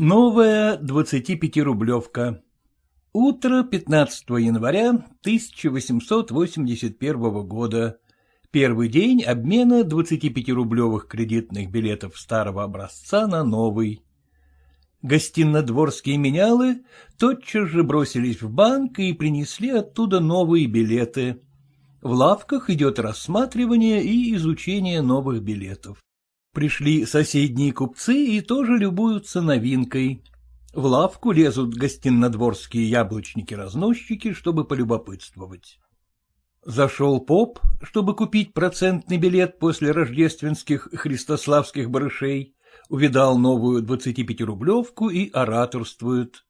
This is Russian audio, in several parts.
Новая двадцатипятирублевка. Утро 15 января 1881 года. Первый день обмена 25-рублевых кредитных билетов старого образца на новый. Гостинодворские менялы тотчас же бросились в банк и принесли оттуда новые билеты. В лавках идет рассматривание и изучение новых билетов. Пришли соседние купцы и тоже любуются новинкой. В лавку лезут гостиннодворские яблочники-разносчики, чтобы полюбопытствовать. Зашел поп, чтобы купить процентный билет после рождественских христославских барышей, увидал новую двадцатипятирублевку и ораторствует.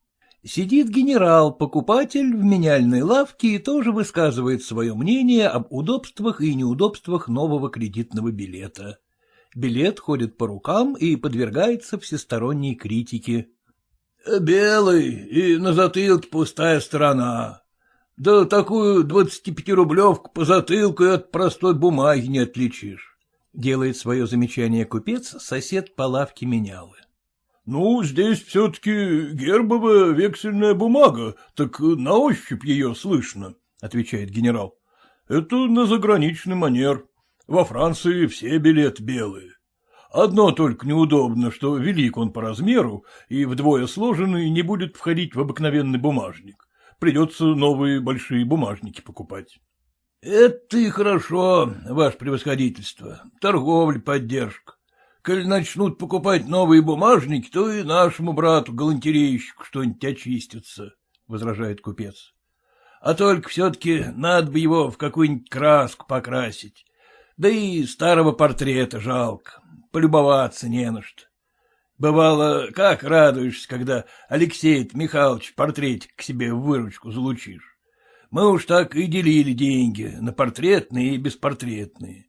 Сидит генерал-покупатель в меняльной лавке и тоже высказывает свое мнение об удобствах и неудобствах нового кредитного билета билет ходит по рукам и подвергается всесторонней критике. — Белый и на затылке пустая сторона. Да такую двадцатипятирублевку по затылку и от простой бумаги не отличишь. Делает свое замечание купец, сосед по лавке менялы. — Ну, здесь все-таки гербовая вексельная бумага, так на ощупь ее слышно, — отвечает генерал. — Это на заграничный манер. Во Франции все билет белые. Одно только неудобно, что велик он по размеру и вдвое сложенный не будет входить в обыкновенный бумажник. Придется новые большие бумажники покупать. — Это и хорошо, ваше превосходительство. Торговля, поддержка. Коль начнут покупать новые бумажники, то и нашему брату-галантерейщику что-нибудь очистится, — возражает купец. — А только все-таки надо бы его в какую-нибудь краску покрасить. Да и старого портрета жалко, полюбоваться не на что. Бывало, как радуешься, когда Алексей Михайлович портретик к себе в выручку залучишь. Мы уж так и делили деньги на портретные и беспортретные.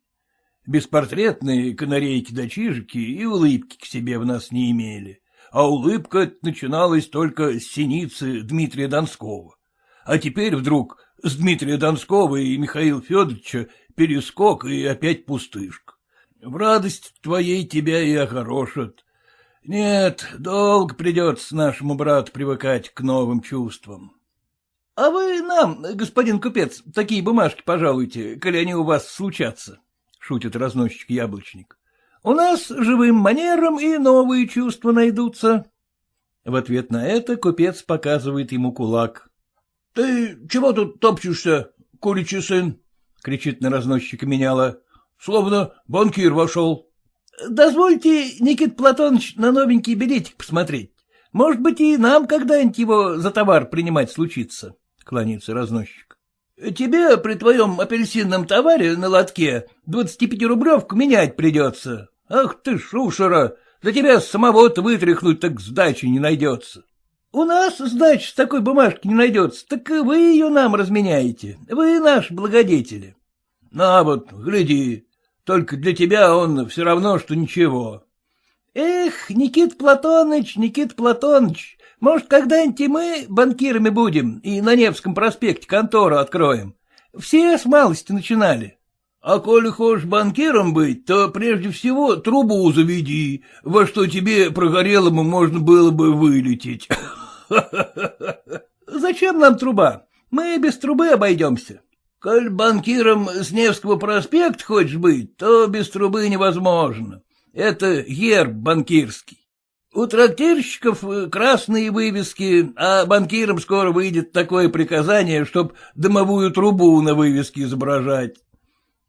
Беспортретные канарейки да чижики и улыбки к себе в нас не имели, а улыбка начиналась только с синицы Дмитрия Донского. А теперь вдруг с Дмитрия Донского и Михаила Федоровича перескок и опять пустышка. В радость твоей тебя и огорошат. Нет, долго придется нашему брату привыкать к новым чувствам. — А вы нам, господин купец, такие бумажки пожалуйте, коли они у вас случатся, — шутит разносчик яблочник. — У нас живым манером и новые чувства найдутся. В ответ на это купец показывает ему кулак. — Ты чего тут топчешься, куличий сын? — кричит на разносчика меняла. — Словно банкир вошел. — Дозвольте, Никит Платоныч, на новенький билетик посмотреть. Может быть, и нам когда-нибудь его за товар принимать случится, — кланяется разносчик. — Тебе при твоем апельсинном товаре на лотке двадцатипятирублевку менять придется. Ах ты, шушера, за тебя самого-то вытряхнуть так сдачи не найдется. — У нас сдачи с такой бумажки не найдется, так вы ее нам разменяете. Вы наш благодетели. — На вот, гляди, только для тебя он все равно, что ничего. — Эх, Никит Платоныч, Никит Платоныч, может, когда-нибудь и мы банкирами будем и на Невском проспекте контору откроем. Все с малости начинали. А коли хочешь банкиром быть, то прежде всего трубу заведи, во что тебе прогорелому можно было бы вылететь. Зачем нам труба? Мы без трубы обойдемся. Коль банкиром с Невского проспекта хочешь быть, то без трубы невозможно. Это герб банкирский. У трактирщиков красные вывески, а банкирам скоро выйдет такое приказание, чтоб дымовую трубу на вывеске изображать.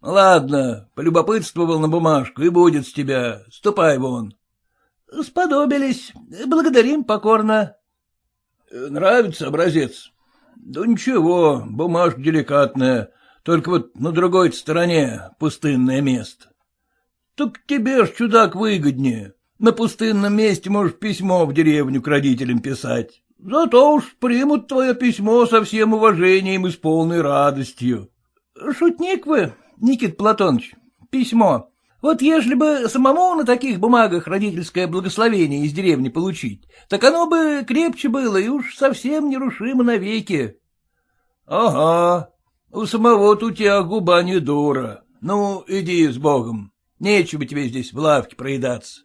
Ладно, полюбопытствовал на бумажку, и будет с тебя. Ступай вон. Сподобились. Благодарим покорно. Нравится образец? Да ничего, бумажка деликатная, только вот на другой стороне пустынное место. Так тебе ж, чудак, выгоднее. На пустынном месте можешь письмо в деревню к родителям писать. Зато уж примут твое письмо со всем уважением и с полной радостью. Шутник вы, Никит Платоныч, письмо. Вот ежели бы самому на таких бумагах родительское благословение из деревни получить, так оно бы крепче было и уж совсем нерушимо навеки. — Ага, у самого-то у тебя губа не дура. Ну, иди с Богом. Нечего тебе здесь в лавке проедаться.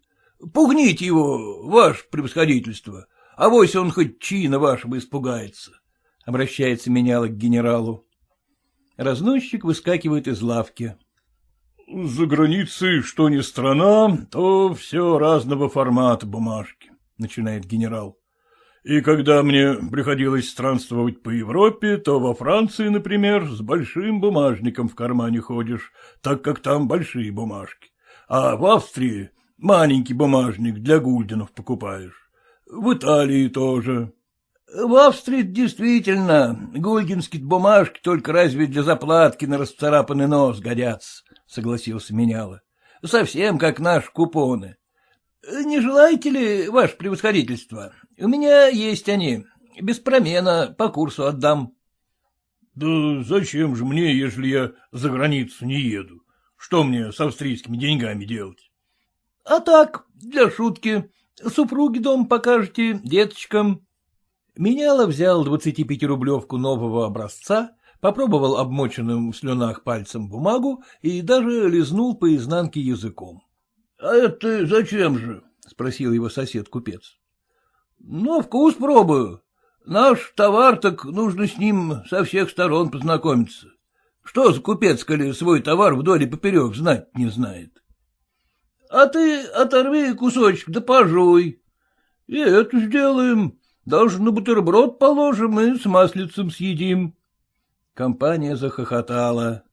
Пугните его, ваше превосходительство, а вось он хоть чина вашего испугается, — обращается меняло к генералу. Разносчик выскакивает из лавки. — За границей, что ни страна, то все разного формата бумажки, — начинает генерал. И когда мне приходилось странствовать по Европе, то во Франции, например, с большим бумажником в кармане ходишь, так как там большие бумажки. А в Австрии маленький бумажник для гульденов покупаешь. В Италии тоже. В Австрии действительно гульденские бумажки только разве для заплатки на расцарапанный нос годятся, — согласился Меняла. — Совсем как наши купоны. Не желаете ли, ваше превосходительство? У меня есть они. Без промена по курсу отдам. — Да зачем же мне, если я за границу не еду? Что мне с австрийскими деньгами делать? — А так, для шутки. Супруги дом покажете, деточкам. Меняло взял двадцатипятирублевку нового образца, попробовал обмоченным в слюнах пальцем бумагу и даже лизнул по изнанке языком. — А это зачем же? — спросил его сосед-купец. — Ну, вкус пробую. Наш товар, так нужно с ним со всех сторон познакомиться. Что за купец, коли свой товар вдоль и поперек знать не знает? — А ты оторви кусочек да пожуй. — И это сделаем. Даже на бутерброд положим и с маслицем съедим. Компания захохотала.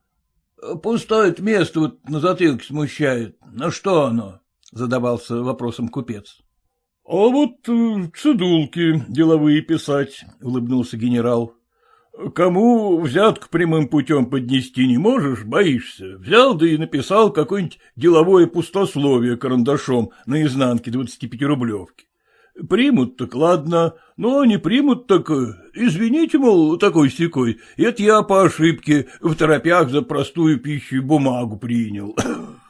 — Пустое место вот на затылке смущает. На что оно? — задавался вопросом купец. — А вот э, цедулки деловые писать, — улыбнулся генерал. — Кому взятку прямым путем поднести не можешь, боишься. Взял да и написал какое-нибудь деловое пустословие карандашом на изнанке двадцатипятирублевки. Примут так ладно, но не примут так... Э, извините, мол, такой-сякой, это я по ошибке в торопях за простую пищу и бумагу принял.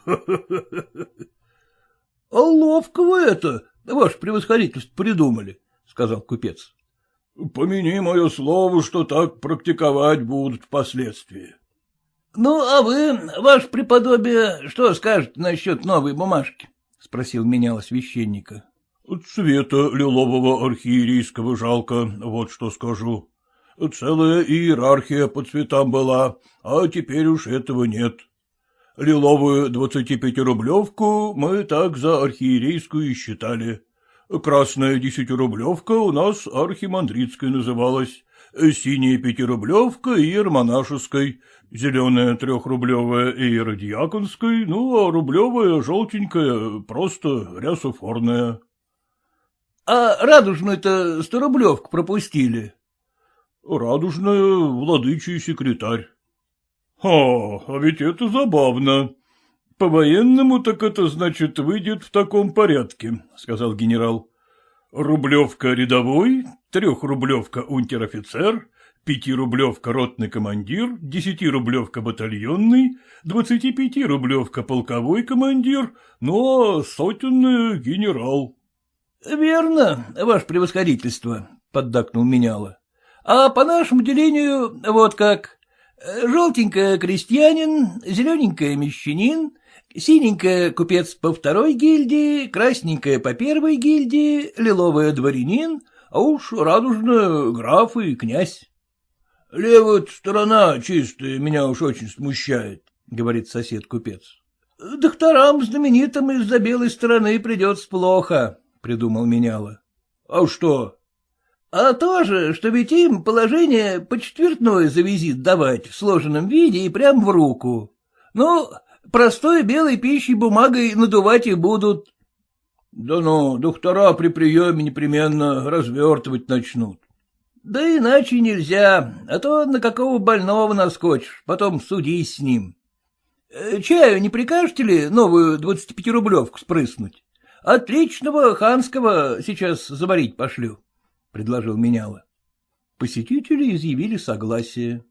— А ловко вы это, ваше превосходительство, придумали, — сказал купец. — Помяни мое слово, что так практиковать будут впоследствии. — Ну, а вы, ваше преподобие, что скажете насчет новой бумажки? — спросил меняла священника. — Цвета лилового архиерейского жалко, вот что скажу. Целая иерархия по цветам была, а теперь уж этого нет. Лиловую двадцатипятирублевку мы так за архиерейскую и считали. Красная десятирублевка у нас архимандритской называлась, синяя пятирублевка иермонашеской, зеленая трехрублевая иеродиаконской, ну, а рублевая желтенькая просто рясофорная. — А радужную-то сторублевку пропустили? — Радужная владычий секретарь. — а ведь это забавно. По-военному так это, значит, выйдет в таком порядке, — сказал генерал. Рублевка рядовой, трехрублевка унтер-офицер, пятирублевка ротный командир, десятирублевка батальонный, двадцатипятирублевка полковой командир, ну а сотенный генерал. — Верно, ваше превосходительство, — поддакнул меняло. — А по нашему делению вот как. Желтенькая крестьянин, зелененькая мещанин, синенькая купец по второй гильдии, красненькая по первой гильдии, лиловая дворянин, а уж радужная граф и князь. — Левая сторона чистая меня уж очень смущает, — говорит сосед-купец. — Докторам знаменитым из-за белой стороны придется плохо, — придумал меняло. — А что? А то же, что ведь им положение по четвертной за визит давать в сложенном виде и прям в руку. Ну, простой белой пищей бумагой надувать их будут. Да ну, доктора при приеме непременно развертывать начнут. Да иначе нельзя, а то на какого больного наскочишь, потом судись с ним. Э, чаю не прикажете ли новую двадцатипятирублевку спрыснуть? Отличного ханского сейчас заварить пошлю. — предложил меняло. Посетители изъявили согласие.